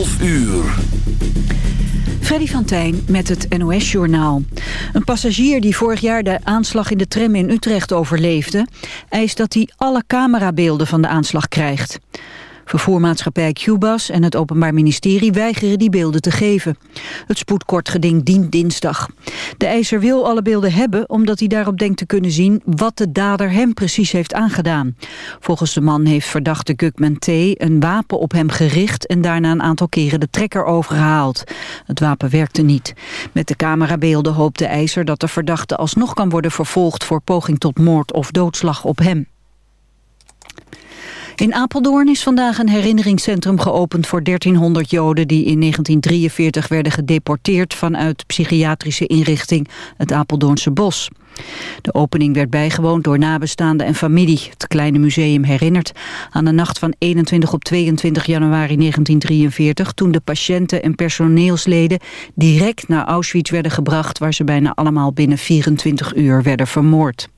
12 uur. Freddy van Tijn met het NOS-journaal. Een passagier die vorig jaar de aanslag in de tram in Utrecht overleefde... eist dat hij alle camerabeelden van de aanslag krijgt. Vervoermaatschappij Cubas en het Openbaar Ministerie weigeren die beelden te geven. Het spoedkortgeding dient dinsdag. De eiser wil alle beelden hebben omdat hij daarop denkt te kunnen zien wat de dader hem precies heeft aangedaan. Volgens de man heeft verdachte Gugman T. een wapen op hem gericht en daarna een aantal keren de trekker overgehaald. Het wapen werkte niet. Met de camerabeelden hoopt de eiser dat de verdachte alsnog kan worden vervolgd voor poging tot moord of doodslag op hem. In Apeldoorn is vandaag een herinneringscentrum geopend voor 1300 Joden die in 1943 werden gedeporteerd vanuit psychiatrische inrichting het Apeldoornse Bos. De opening werd bijgewoond door nabestaanden en familie. Het kleine museum herinnert aan de nacht van 21 op 22 januari 1943... toen de patiënten en personeelsleden direct naar Auschwitz werden gebracht... waar ze bijna allemaal binnen 24 uur werden vermoord.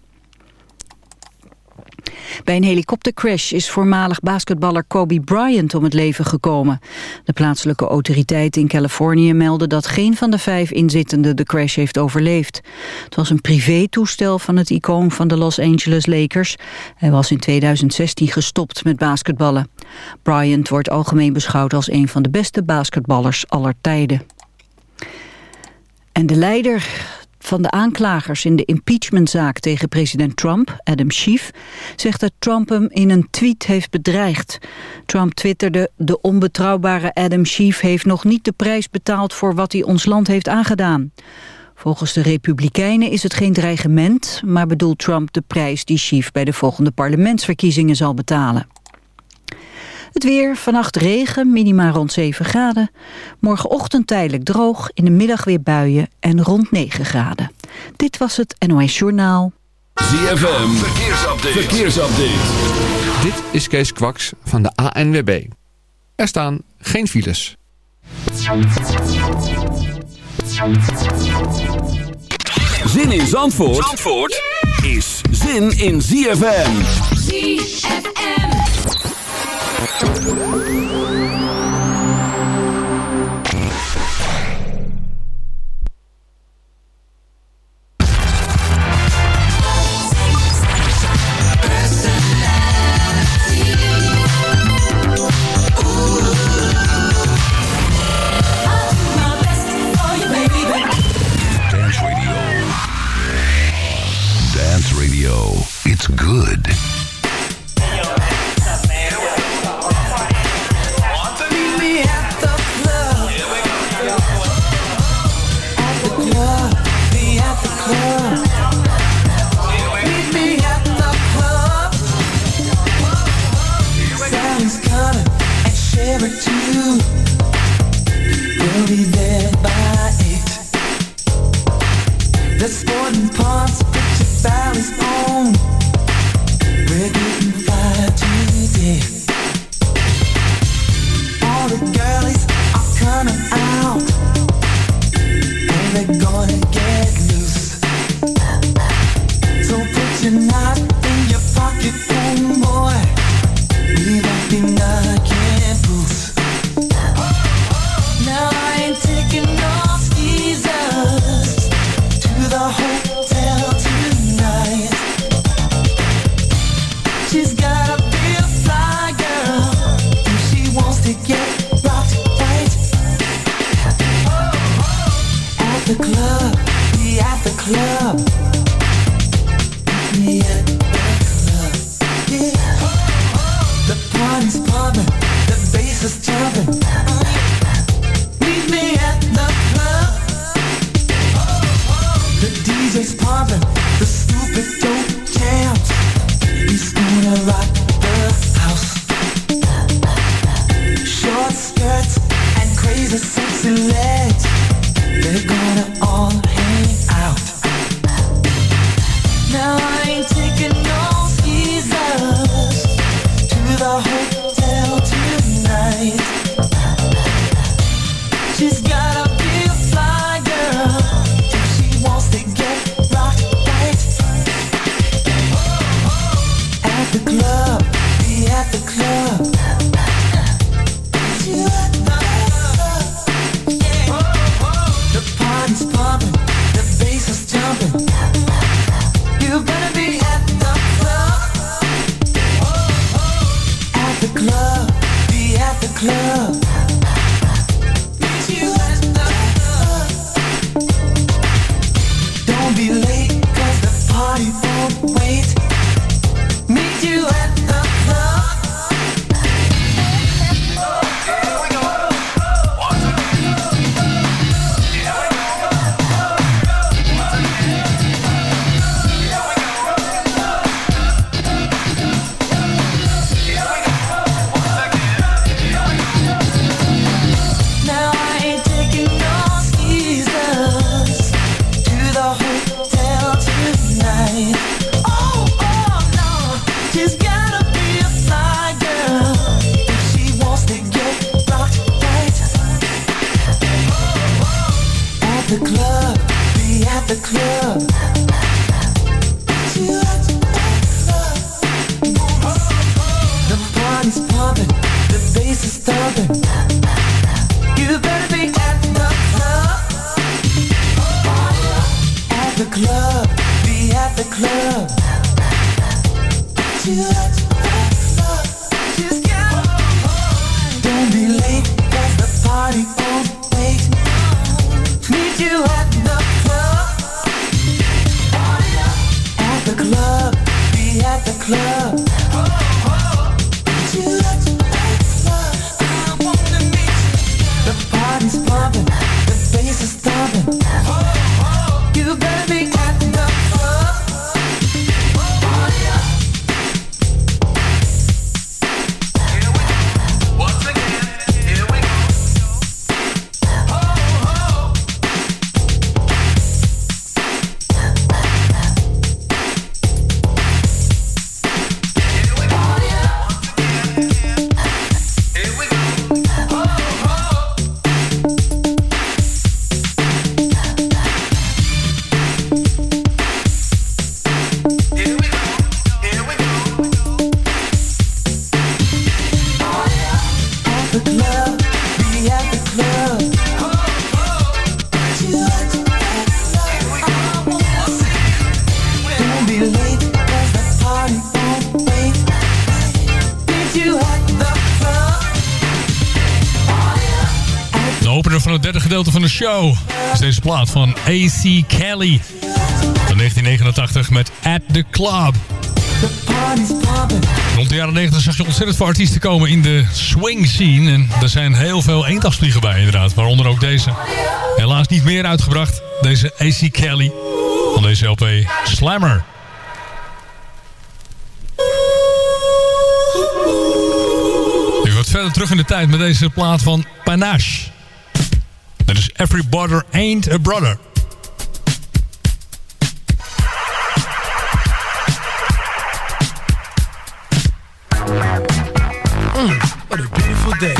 Bij een helikoptercrash is voormalig basketballer Kobe Bryant om het leven gekomen. De plaatselijke autoriteiten in Californië melden dat geen van de vijf inzittenden de crash heeft overleefd. Het was een privétoestel van het icoon van de Los Angeles Lakers. Hij was in 2016 gestopt met basketballen. Bryant wordt algemeen beschouwd als een van de beste basketballers aller tijden. En de leider van de aanklagers in de impeachmentzaak tegen president Trump, Adam Schiff, zegt dat Trump hem in een tweet heeft bedreigd. Trump twitterde, de onbetrouwbare Adam Schiff heeft nog niet de prijs betaald voor wat hij ons land heeft aangedaan. Volgens de Republikeinen is het geen dreigement, maar bedoelt Trump de prijs die Schiff bij de volgende parlementsverkiezingen zal betalen. Het weer, vannacht regen, minima rond 7 graden. Morgenochtend tijdelijk droog, in de middag weer buien en rond 9 graden. Dit was het NOS Journaal. ZFM, verkeersupdate. verkeersupdate. Dit is Kees Kwaks van de ANWB. Er staan geen files. Zin in Zandvoort, Zandvoort is zin in ZFM. ZFM. Dance radio, it's good. palms, picture valleys on Show is deze plaat van A.C. Kelly van 1989 met At The Club. Rond de jaren 90 zag je ontzettend veel artiesten komen in de swing scene. En er zijn heel veel eendagsvliegen bij inderdaad. Waaronder ook deze. Helaas niet meer uitgebracht. Deze A.C. Kelly van deze LP Slammer. Je wordt verder terug in de tijd met deze plaat van Panache. Dat is Every Brother Ain't a Brother. Mm, what a beautiful day.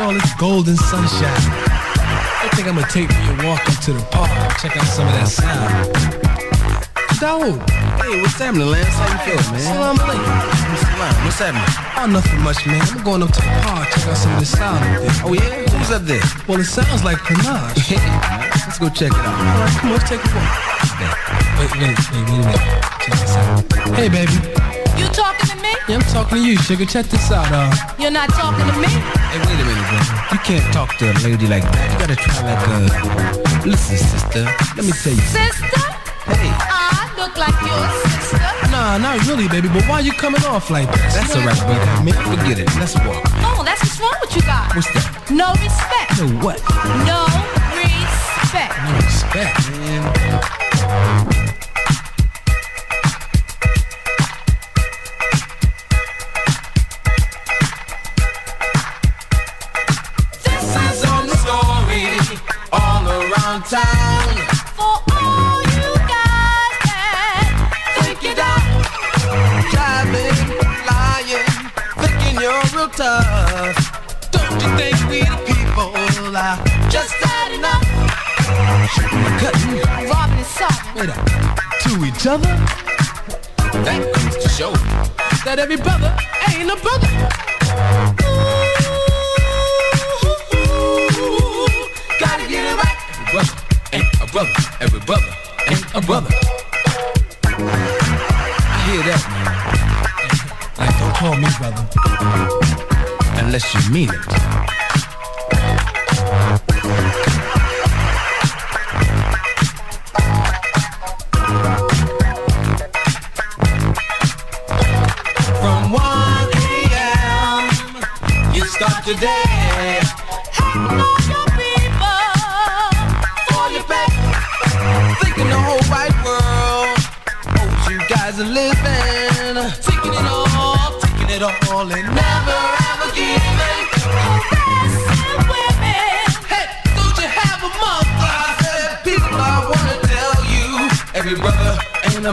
All this golden sunshine. I think I'm gonna take me a walk up to the park check out some of that sound. Dawood. Hey, what's happening, Lance? How you feeling, man? Salam alaikum. Salam. What's happening? Oh, nothing much, man. I'm going up to the park, check out some of the sound up there. Oh, yeah? Who's up there? Well, it sounds like Panache. let's go check it out. All right, come on, let's take a walk. Wait, wait, wait, wait a minute. Check this out. Hey, baby. You talking to me? Yeah, I'm talking to you, sugar. Check this out, uh. You're not talking to me? Hey, wait a minute, brother. You can't talk to a lady like that. You gotta try like, uh... Listen, sister. Let me tell you. Sister? Hey. I look like your sister. Nah, not really, baby. But why you coming off like that? That's a alright, baby. Man, forget it. Let's walk. Oh, that's what's wrong with you guys. What's that? No respect. No what? No respect. No respect, man. Each other? that goes to show. That every brother ain't a brother. Gotta get it right. Every brother ain't a brother. Every brother ain't a brother. I hear that, man. Like, don't call me brother. Unless you mean it.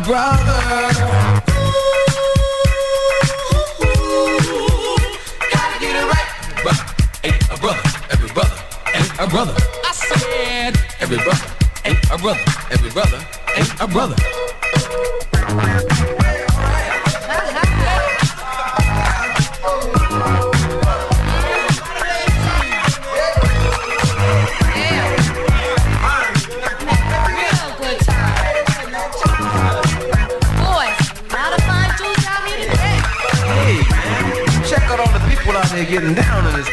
abroad getting down in this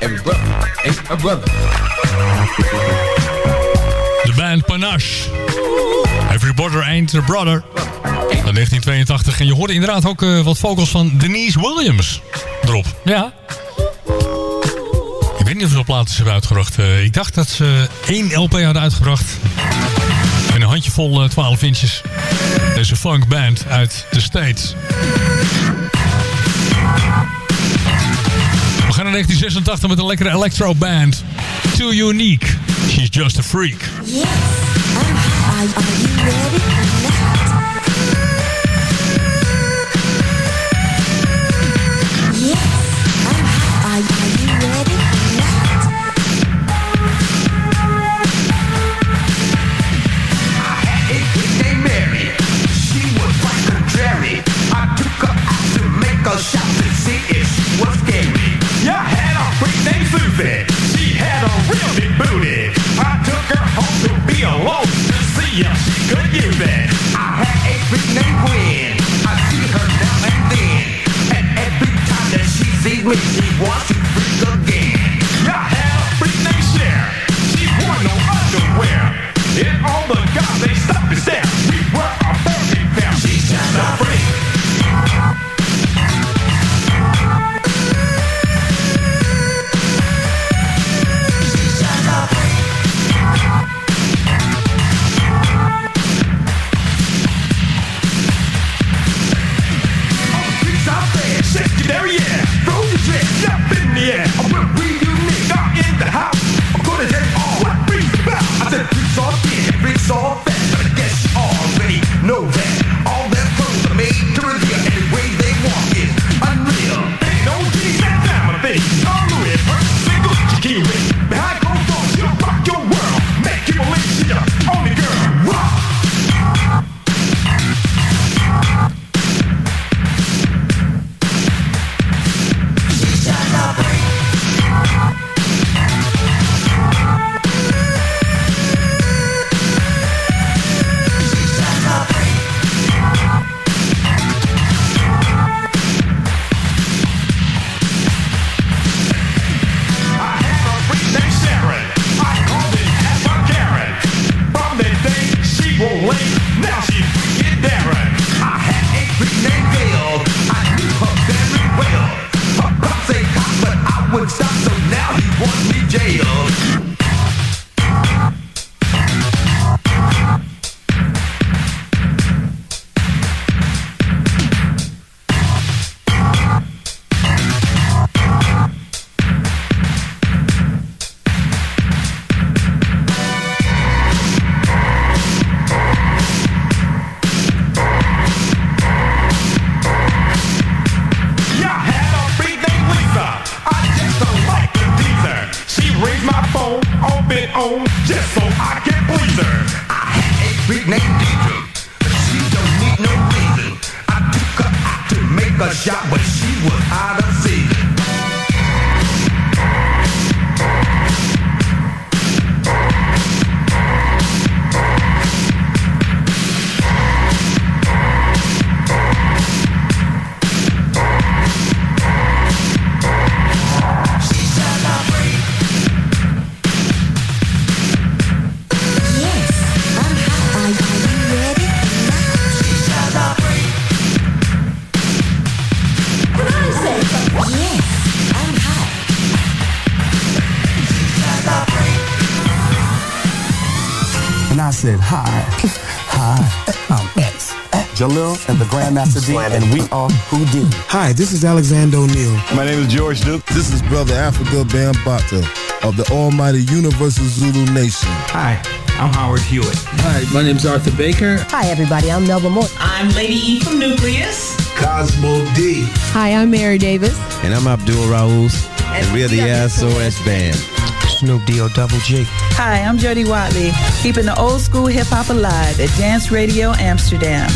Every brother ain't a brother. De band Panache. Every brother ain't a brother. Van 1982. En je hoorde inderdaad ook eh, wat vocals van Denise Williams erop. Ja. Ik weet niet of ze op platen hebben uitgebracht. Eh, ik dacht dat ze één LP hadden uitgebracht. En een handjevol eh, uh, 12 inches. Deze funkband uit de States. jaren 1986 met een lekkere electro band. Too unique. She's just a freak. Yes. Said, hi, hi, I'm X. Jalil and the Grandmaster D, and we are Houdini. Hi, this is Alexander O'Neill. My name is George Duke. This is Brother Africa Bambata of the Almighty Universal Zulu Nation. Hi, I'm Howard Hewitt. Hi, my name's Arthur Baker. Hi, everybody. I'm Melba Moore. I'm Lady E from Nucleus. Cosmo D. Hi, I'm Mary Davis. And I'm Abdul Raouz, and we're the SOS Band. Snoop D-O Double G. Hi, I'm Jody Watley, keeping the old school hip hop alive at Dance Radio Amsterdam.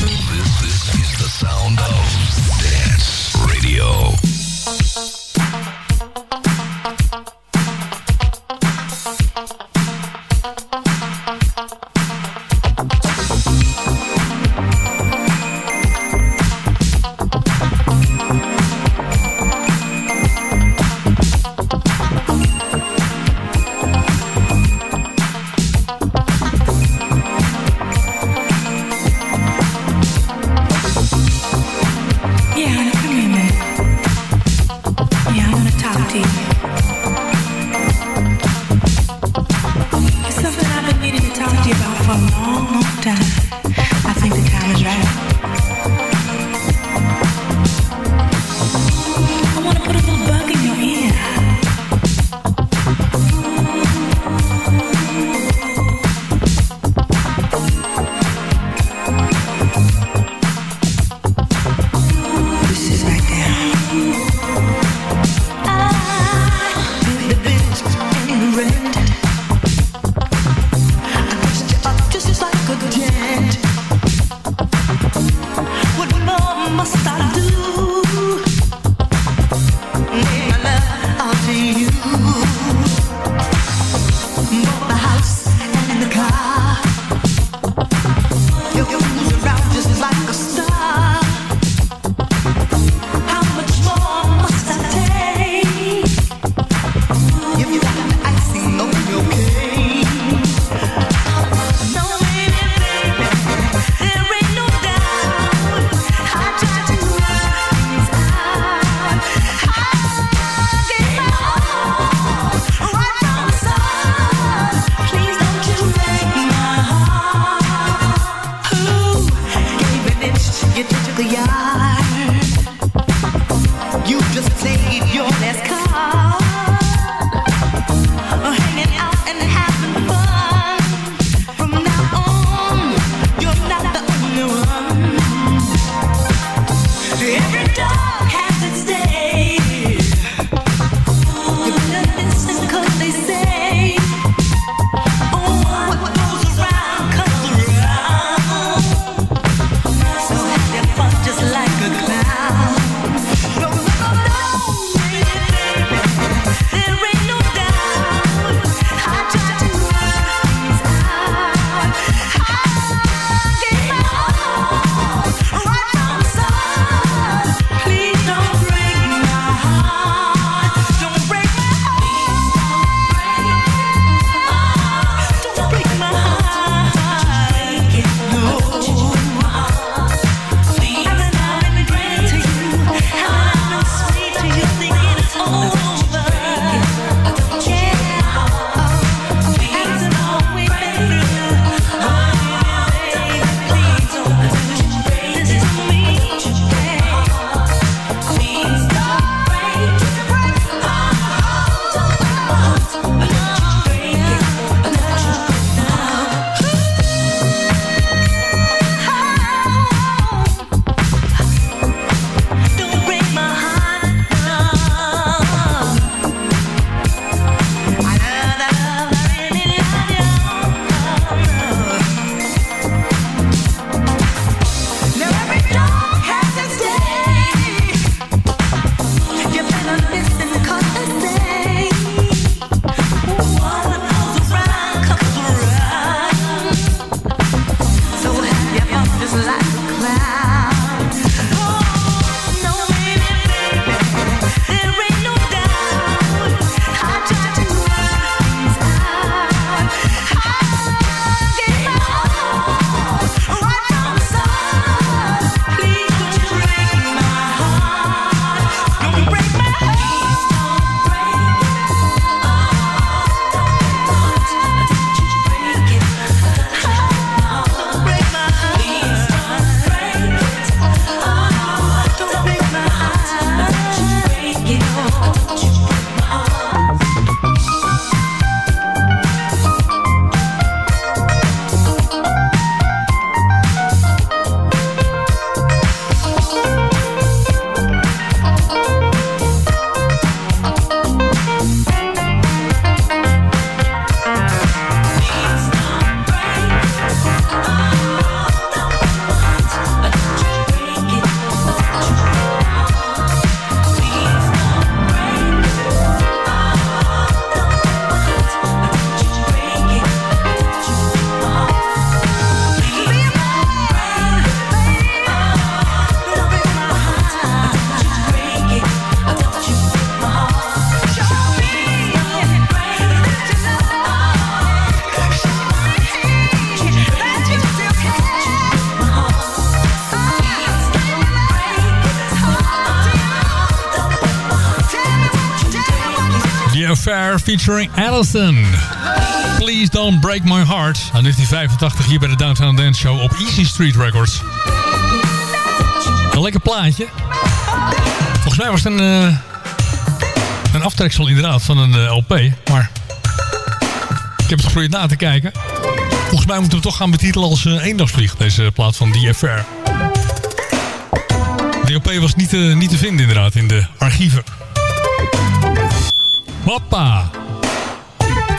featuring Allison. Please Don't Break My Heart. Aan 1985 hier bij de Downtown Dance Show op Easy Street Records. Een lekker plaatje. Volgens mij was het een, eh, een aftreksel inderdaad van een eh, LP. Maar ik heb het geprobeerd na te kijken. Volgens mij moeten we toch gaan betitelen als uh, eendagsvlieg. Deze plaat van DFR. De LP was niet, niet te vinden inderdaad in de archieven. Hoppa!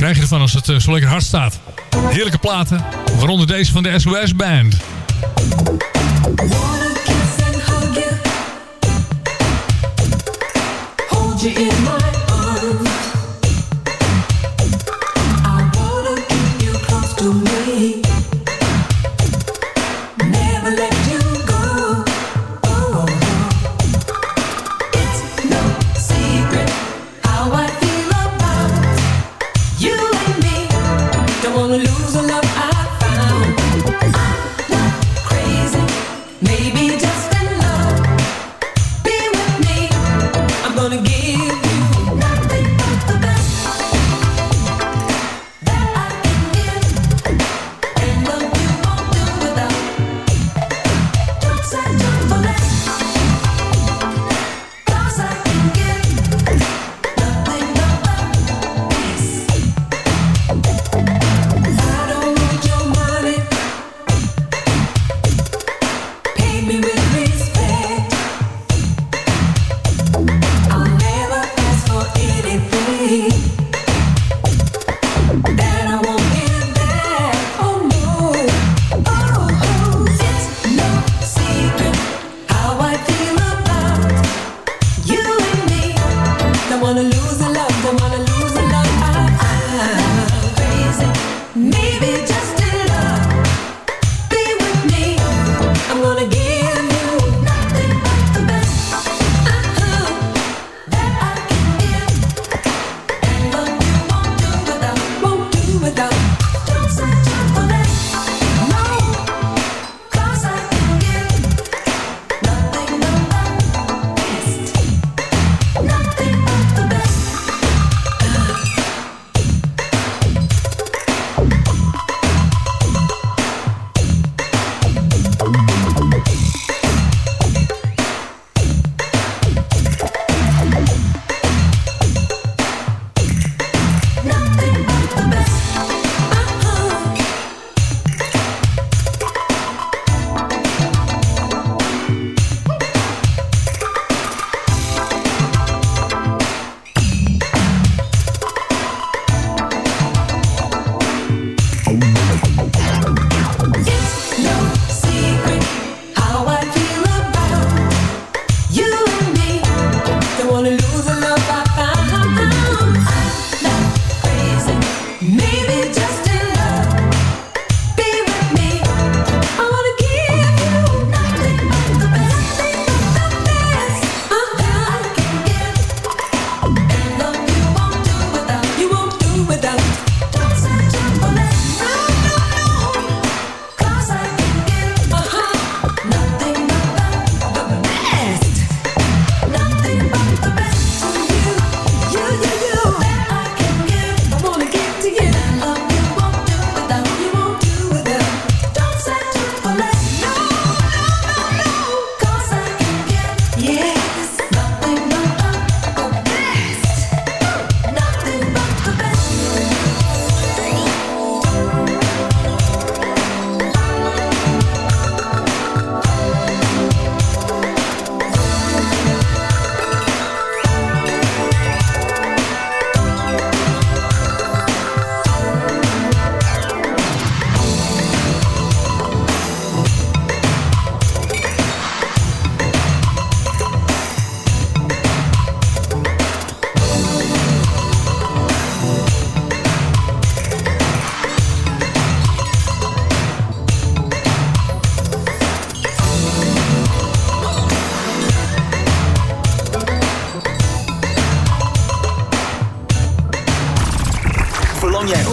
krijg je ervan als het eh, zo lekker hard staat. Heerlijke platen, waaronder deze van de SOS Band. in my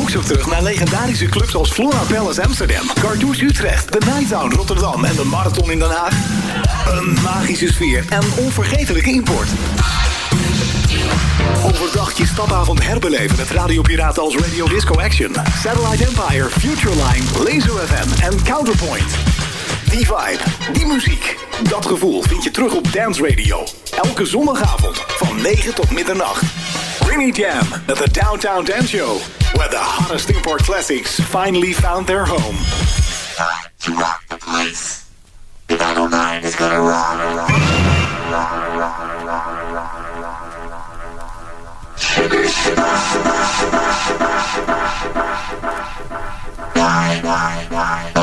ook zo terug naar legendarische clubs als Flora Palace Amsterdam, Cartouche Utrecht, de Nighttown Rotterdam en de Marathon in Den Haag. Een magische sfeer en onvergetelijke import. Overdag je stapavond herbeleven met radiopiraten als Radio Disco Action, Satellite Empire, Futureline, Laser FM en Counterpoint. Die vibe, die muziek, dat gevoel vind je terug op Dance Radio. Elke zondagavond van 9 tot middernacht. Rainy Jam at the Downtown Dance Show. Where the hottest import classics finally found their home. to rock the place. The 909 is gonna rock, rock, rock, rock, rock, rock. Nine,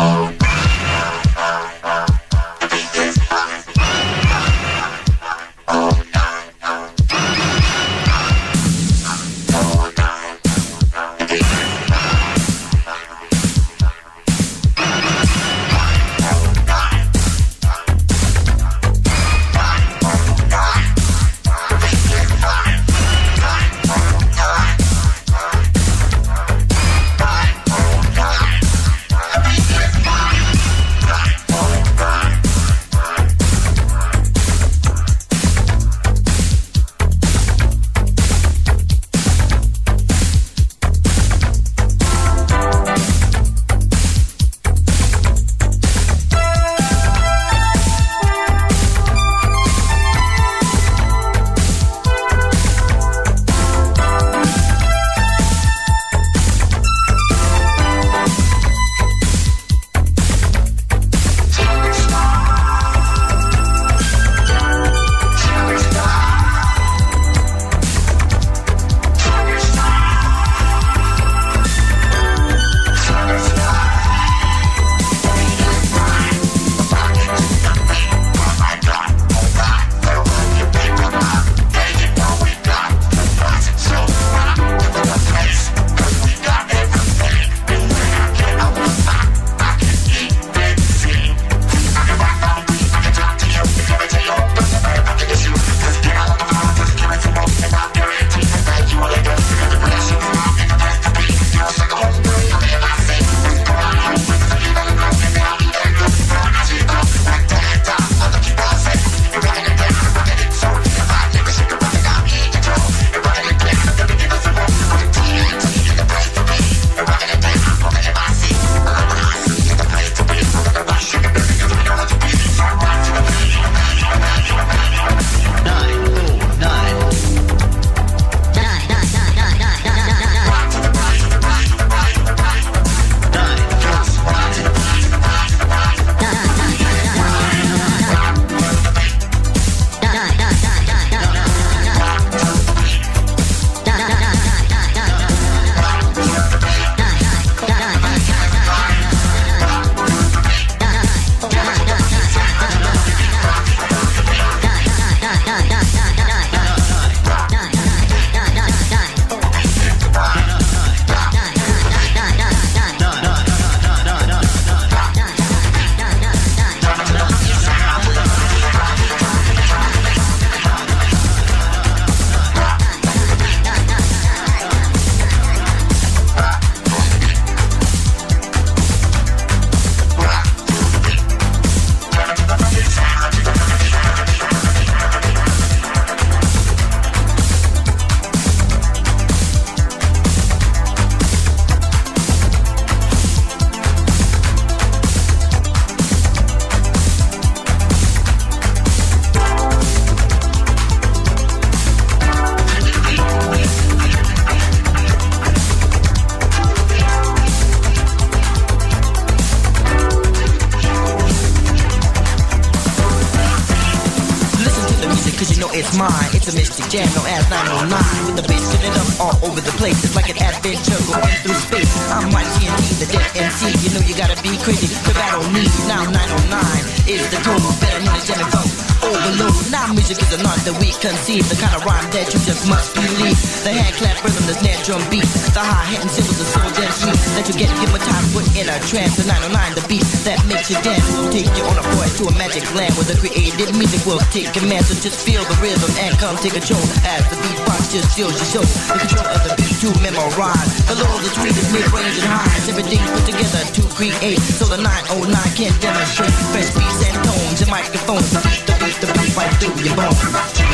conceive. The kind of rhyme that you just must believe. The hand clap rhythm, the snare drum beat. The hi-hat and cymbals, the soul dance sweet. That you get time put in a trance. The 909, the beat that makes you dance. Will take you on a voyage to a magic land where the creative music will take command. So just feel the rhythm and come take control as the beatbox just steals your soul. The control of the beat to memorize. The low, the sweetest mid-range and highs. Everything put together to create. So the 909 can demonstrate fresh beats and tones and microphones. The beat, the beat, the beat right through your bones.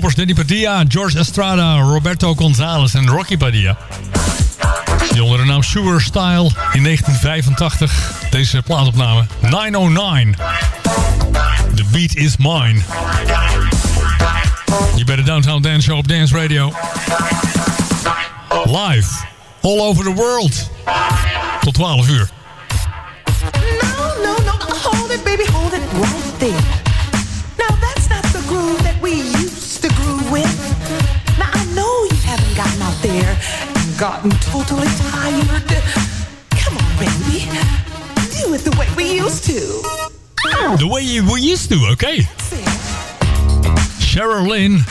poppers Danny Padilla, George Estrada, Roberto Gonzalez en Rocky Padilla. Die onder de naam Sewer Style in 1985 deze plaatopname 909. The beat is mine. Hier bij de Downtown Dance Show op Dance Radio. Live. All over the world. Tot 12 uur. I'm totally tired. Come on, baby. Do it the way we used to. The way we used to, oké. Okay. Sharon Lynn.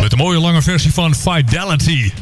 Met de mooie lange versie van Fidelity.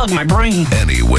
Hug my brain. anywhere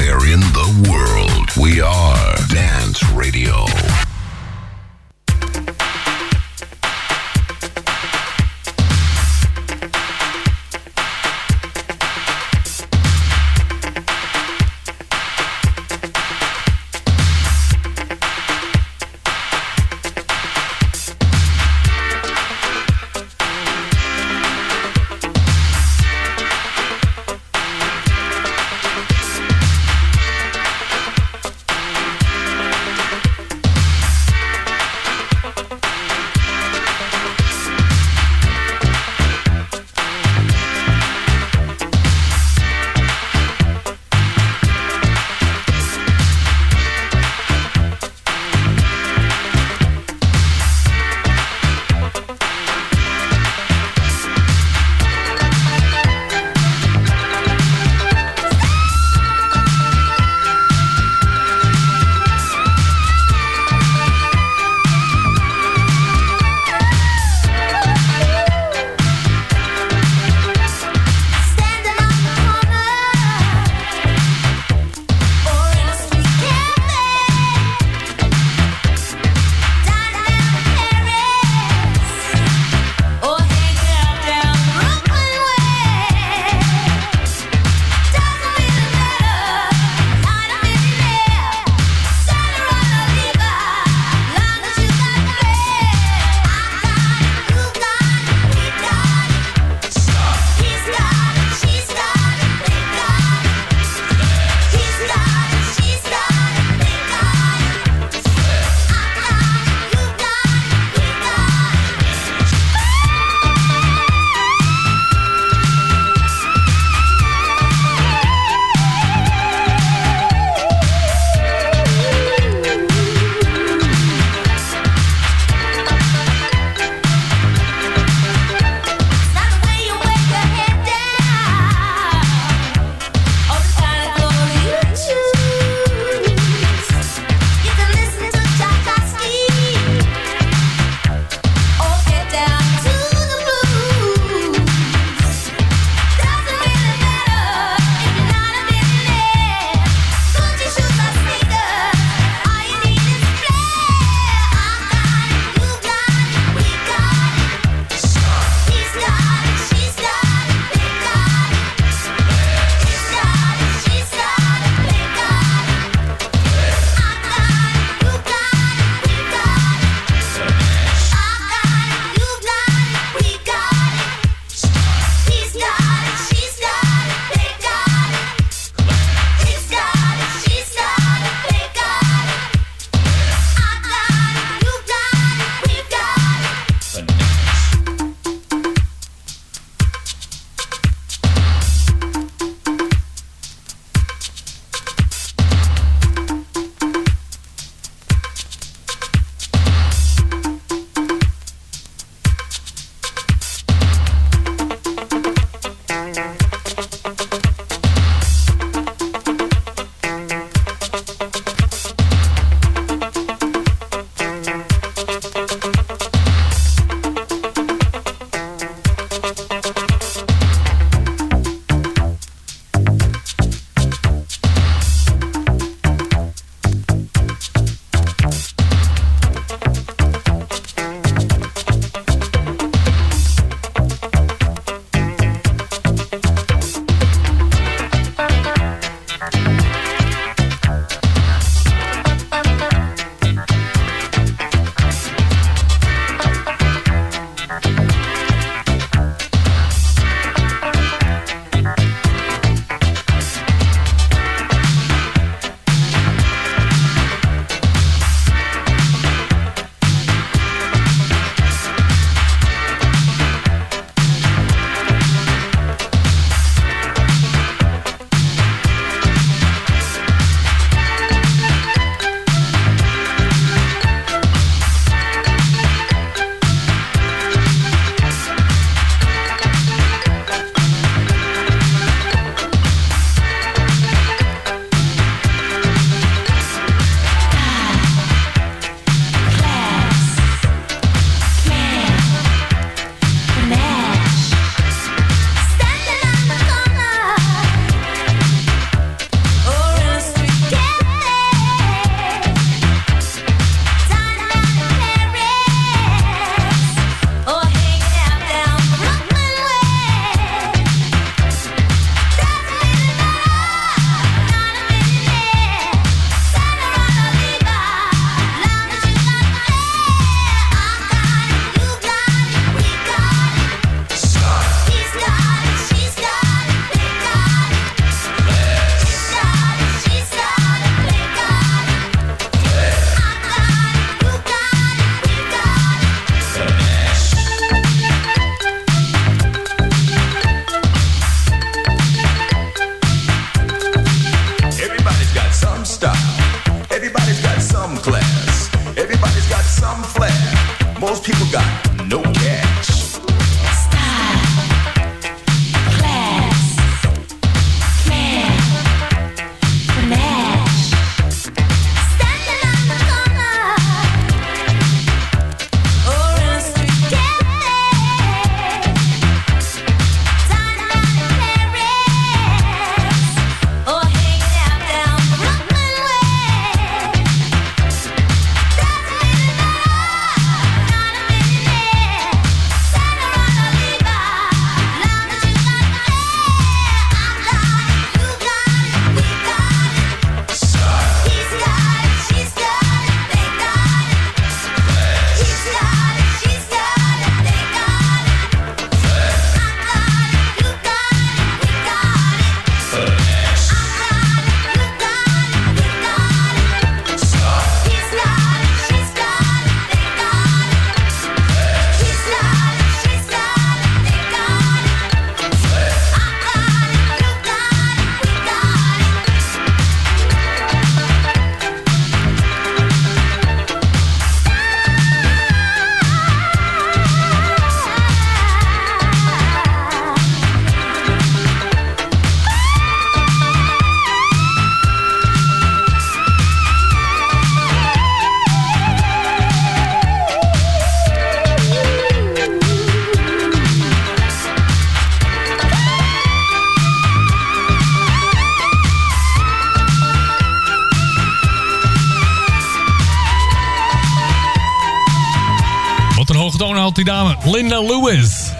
die dame. Linda Lewis.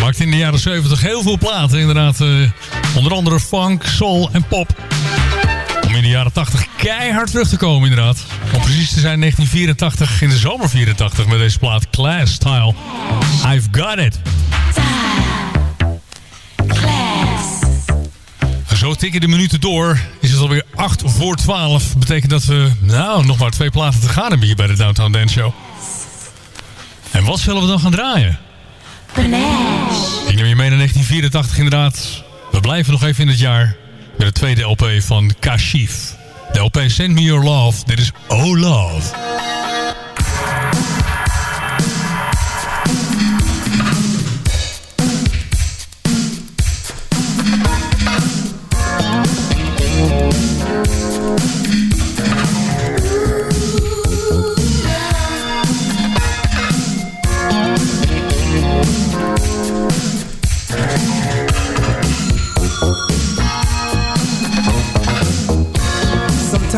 Maakte in de jaren 70 heel veel platen. Inderdaad, eh, onder andere funk, soul en pop. Om in de jaren 80 keihard terug te komen inderdaad. Om precies te zijn 1984, in de zomer 84 met deze plaat Class Style. I've got it. Zo tikken de minuten door. Is het alweer 8 voor 12. Betekent dat we nou nog maar twee platen te gaan hebben hier bij de Downtown Dance Show. En wat zullen we dan gaan draaien? Ik neem je mee naar 1984 inderdaad. We blijven nog even in het jaar met de tweede LP van Kashif. De LP Send Me Your Love. Dit is Oh Love.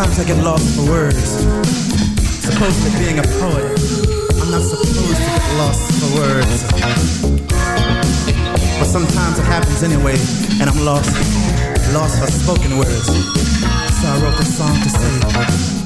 Sometimes I get lost for words. Supposed to being a poet, I'm not supposed to get lost for words. But sometimes it happens anyway, and I'm lost, lost for spoken words. So I wrote this song to say,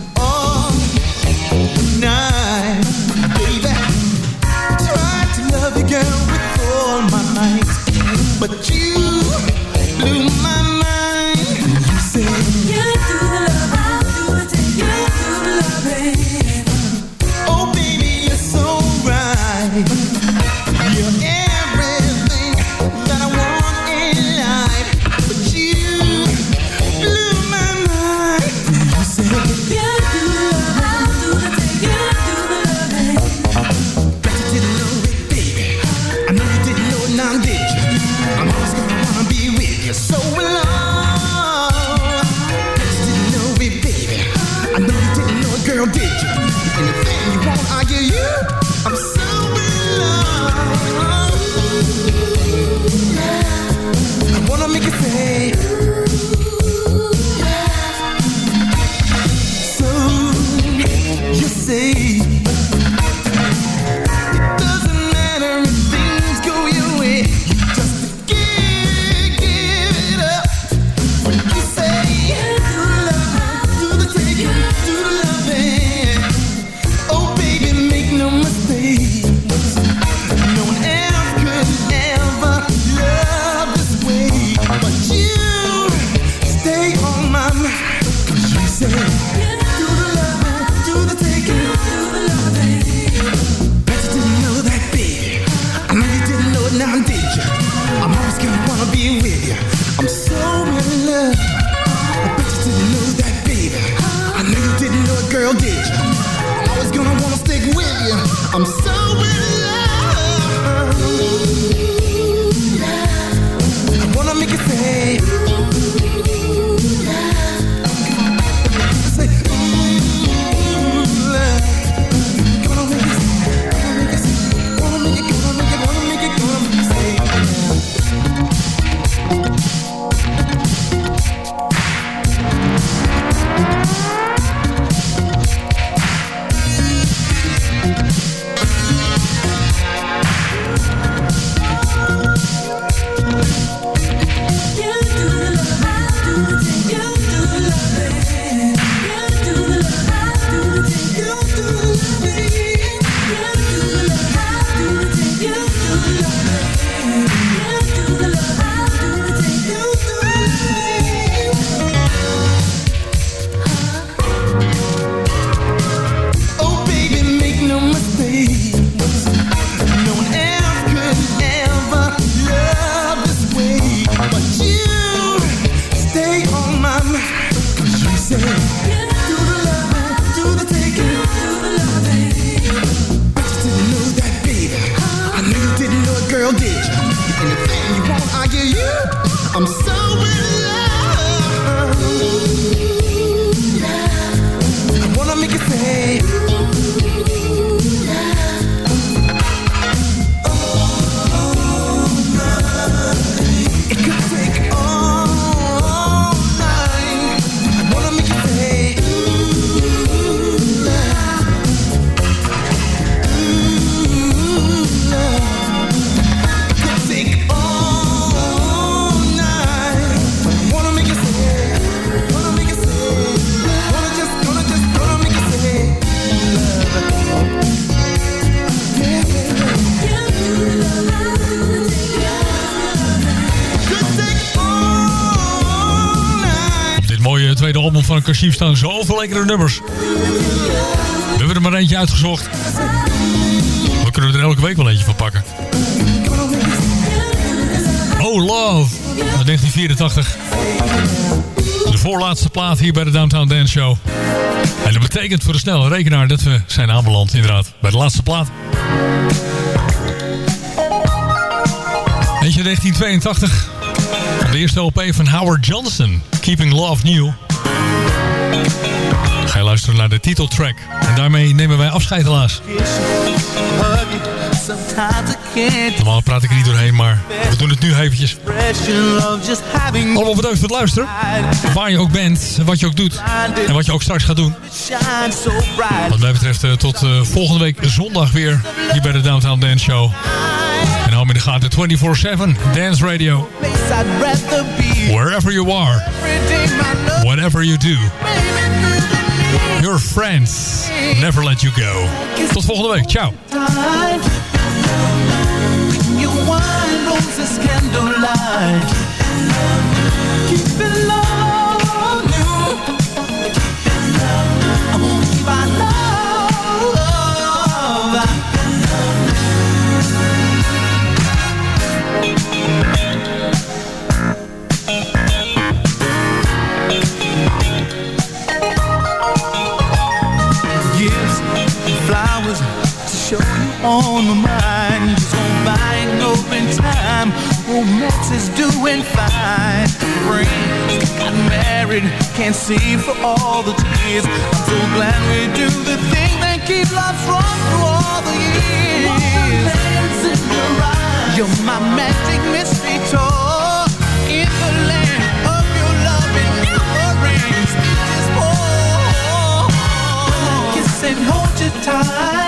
Kashif staan zoveel lekkere nummers. We hebben er maar eentje uitgezocht. We kunnen er elke week wel eentje van pakken. Oh Love uit 1984. De voorlaatste plaat hier bij de Downtown Dance Show. En dat betekent voor de snelle rekenaar dat we zijn aanbeland inderdaad bij de laatste plaat. Eentje 1982. De eerste LP van Howard Johnson, Keeping Love New. Ga je luisteren naar de titeltrack. En daarmee nemen wij afscheid helaas. Normaal praat ik er niet doorheen, maar we doen het nu eventjes. Allemaal bedankt voor het luisteren. Waar je ook bent, en wat je ook doet. En wat je ook straks gaat doen. Wat mij betreft eh, tot eh, volgende week zondag weer. Hier bij de Downtown Dance Show. In de gaten 24-7 Dance Radio. Place I'd rather be Wherever you are. every day, my love. Whatever you do. Your friends never let you go. Tot volgende week. Ciao. You on my mind. Just on buying open time. Romance is doing fine. Friends got married, can't see for all the tears. I'm so glad we do the thing that keep love strong through all the years. You're my magic mystery tour in the land of your love and never rings. Just hold, kiss and hold you tight.